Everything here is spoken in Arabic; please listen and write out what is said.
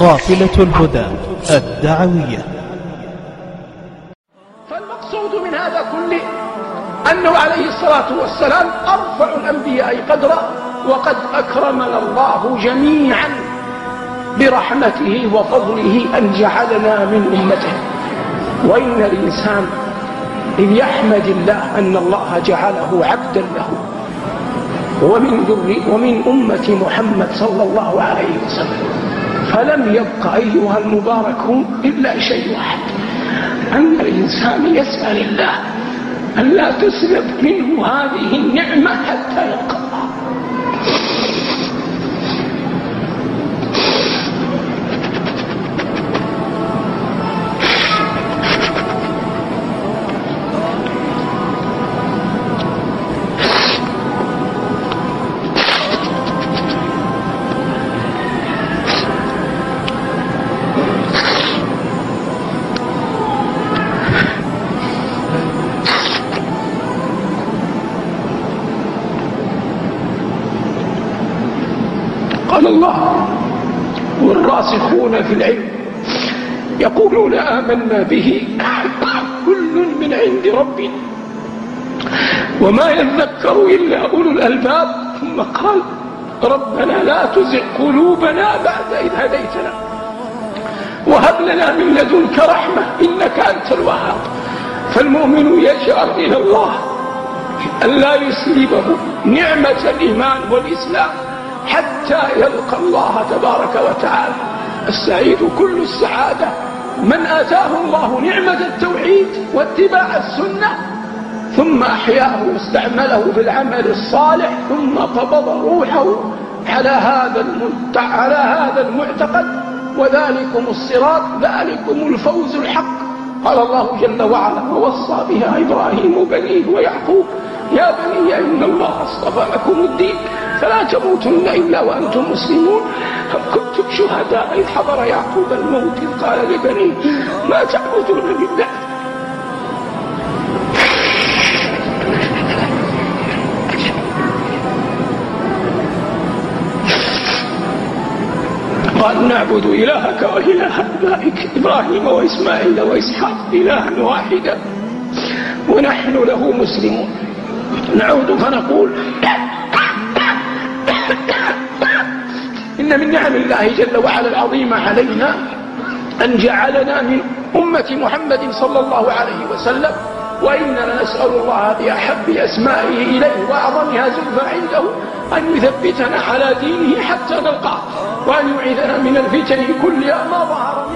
قافلة الهدى الدعوية. فالمقصود من هذا كله أنه عليه الصلاة والسلام أرفع الأنبياء قدرا وقد أكرمنا الله جميعا برحمته وفضله أن جعلنا من أمته. وإن الإنسان إذ يحمد الله أن الله جعله عبدا له ومن ومن أمة محمد صلى الله عليه وسلم. فلم يبق أيها المباركون إلا شيء واحد؟ أن الإنسان يسأل الله أن لا تسلب منه هذه النعمة حتى يلقى الله قال الله والراسخون في العلم يقولون آمنا به كل من عند ربنا وما يذكر إلا أولو الألباب. ثم قال ربنا لا تزغ قلوبنا بعد إذ هديتنا وهب لنا من لدنك رحمة إنك أنت الوهاب. فالمؤمن يجأر إلى الله أن لا يسلبه نعمة الإيمان والإسلام. حتى يلقى الله تبارك وتعالى. السعيد كل السعادة. من آتاه الله نعمة التوحيد واتباع السنة ثم أحياه واستعمله في العمل الصالح ثم قبض روحه على هذا. على هذا المعتقد. وذلكم الصراط ذلكم الفوز الحق. قال الله جل وعلا ووصى بها إبراهيم بنيه ويعقوب يا بني إن الله اصطفى لكم الدين فلا تموتن إلا وأنتم مسلمون. أم كنتم شهداء؟ إذ حضر يعقوب الموت إذ قال لبنيه ما تعبدون من بعد قال نعبد إلهك وإله أبائك إبراهيم وإسماعيل وإسحاق إلها واحدا ونحن له مسلمون. نعود فنقول إن من نعم الله جل وعلا العظيمة علينا أن جعلنا من أمة محمد صلى الله عليه وسلم وإننا نسأل الله بأحب أسمائه إليه وأعظمها زلفى عنده أن يثبتنا على دينه حتى نلقاه وأن يعيذنا من الفتن كلها ما ظهر